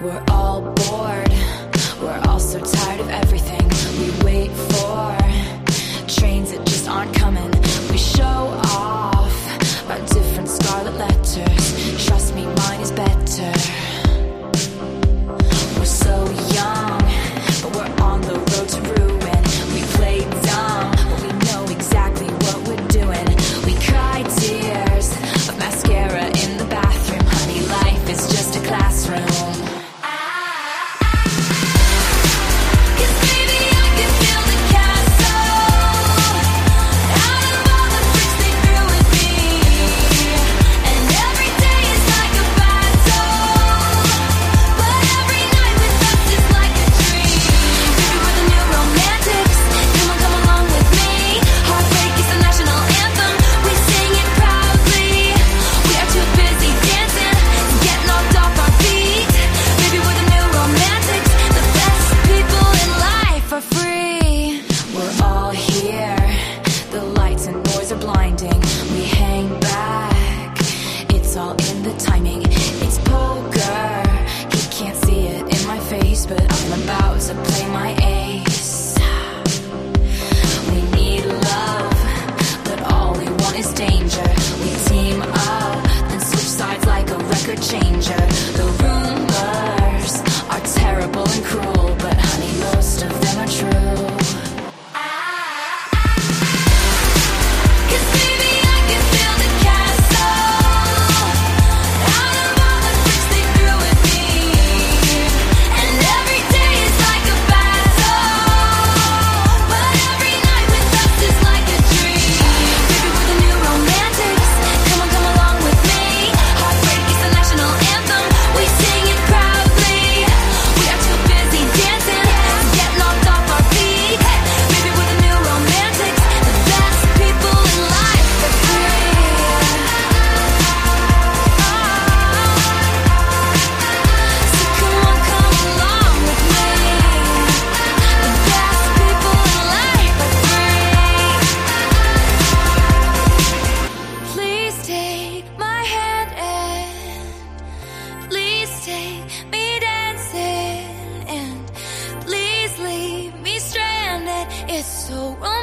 We're all bored, we're all so tired of everything we wait for. but I'm about to play my ace. We need love, but all we want is danger. We team up and switch sides like a record changer. It's so wrong.